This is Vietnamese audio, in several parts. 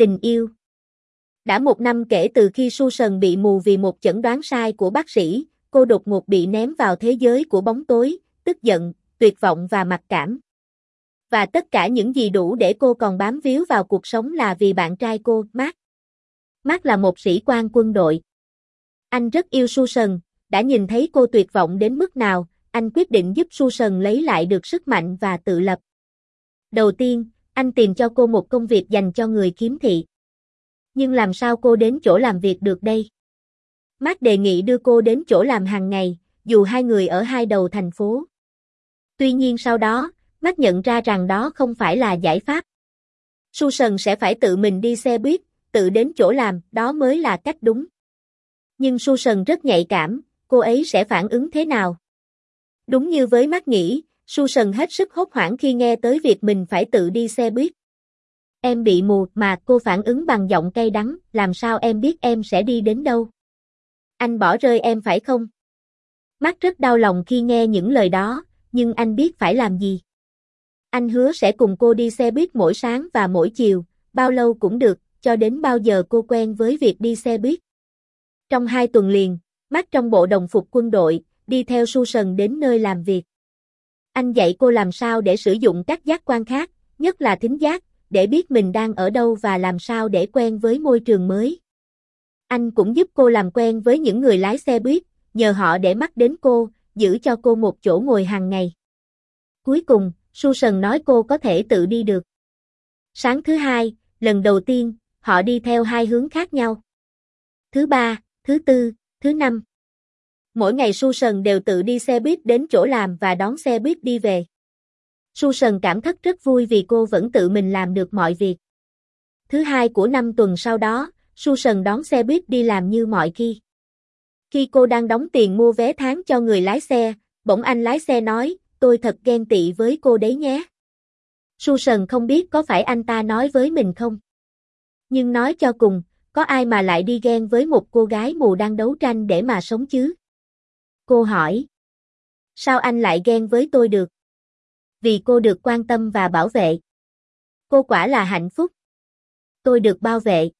Tình yêu Đã một năm kể từ khi Su Sần bị mù vì một chẩn đoán sai của bác sĩ, cô đột ngột bị ném vào thế giới của bóng tối, tức giận, tuyệt vọng và mặc cảm. Và tất cả những gì đủ để cô còn bám víu vào cuộc sống là vì bạn trai cô, Mark. Mark là một sĩ quan quân đội. Anh rất yêu Su Sần, đã nhìn thấy cô tuyệt vọng đến mức nào, anh quyết định giúp Su Sần lấy lại được sức mạnh và tự lập. Đầu tiên, anh tìm cho cô một công việc dành cho người kiếm thị. Nhưng làm sao cô đến chỗ làm việc được đây? Mark đề nghị đưa cô đến chỗ làm hàng ngày, dù hai người ở hai đầu thành phố. Tuy nhiên sau đó, Mark nhận ra rằng đó không phải là giải pháp. Susan sẽ phải tự mình đi xe buýt, tự đến chỗ làm, đó mới là cách đúng. Nhưng Susan rất nhạy cảm, cô ấy sẽ phản ứng thế nào? Đúng như với Mark nghĩ, Su sần hết sức hốt hoảng khi nghe tới việc mình phải tự đi xe buýt. Em bị mù mà cô phản ứng bằng giọng cay đắng, làm sao em biết em sẽ đi đến đâu? Anh bỏ rơi em phải không? Mắt rất đau lòng khi nghe những lời đó, nhưng anh biết phải làm gì. Anh hứa sẽ cùng cô đi xe buýt mỗi sáng và mỗi chiều, bao lâu cũng được, cho đến bao giờ cô quen với việc đi xe buýt. Trong hai tuần liền, mắt trong bộ đồng phục quân đội, đi theo Su sần đến nơi làm việc. Anh dạy cô làm sao để sử dụng các giác quan khác, nhất là thính giác, để biết mình đang ở đâu và làm sao để quen với môi trường mới. Anh cũng giúp cô làm quen với những người lái xe buýt, nhờ họ để mắt đến cô, giữ cho cô một chỗ ngồi hàng ngày. Cuối cùng, Susan nói cô có thể tự đi được. Sáng thứ hai, lần đầu tiên, họ đi theo hai hướng khác nhau. Thứ ba, thứ tư, thứ năm. Mỗi ngày Su Sần đều tự đi xe buýt đến chỗ làm và đón xe buýt đi về. Su Sần cảm thấy rất vui vì cô vẫn tự mình làm được mọi việc. Thứ hai của năm tuần sau đó, Su Sần đón xe buýt đi làm như mọi khi. Khi cô đang đóng tiền mua vé tháng cho người lái xe, bỗng anh lái xe nói, tôi thật ghen tị với cô đấy nhé. Su Sần không biết có phải anh ta nói với mình không. Nhưng nói cho cùng, có ai mà lại đi ghen với một cô gái mù đang đấu tranh để mà sống chứ? Cô hỏi. Sao anh lại ghen với tôi được? Vì cô được quan tâm và bảo vệ. Cô quả là hạnh phúc. Tôi được bao vệ.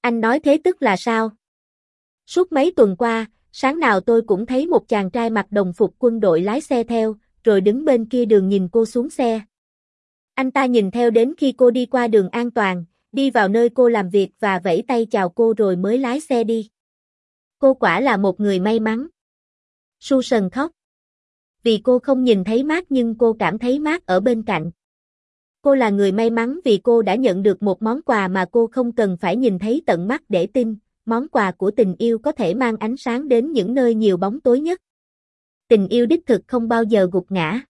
Anh nói thế tức là sao? Suốt mấy tuần qua, sáng nào tôi cũng thấy một chàng trai mặc đồng phục quân đội lái xe theo, rồi đứng bên kia đường nhìn cô xuống xe. Anh ta nhìn theo đến khi cô đi qua đường an toàn, đi vào nơi cô làm việc và vẫy tay chào cô rồi mới lái xe đi. Cô quả là một người may mắn. Susan khóc. Vì cô không nhìn thấy mát nhưng cô cảm thấy mát ở bên cạnh. Cô là người may mắn vì cô đã nhận được một món quà mà cô không cần phải nhìn thấy tận mắt để tin, món quà của tình yêu có thể mang ánh sáng đến những nơi nhiều bóng tối nhất. Tình yêu đích thực không bao giờ gục ngã.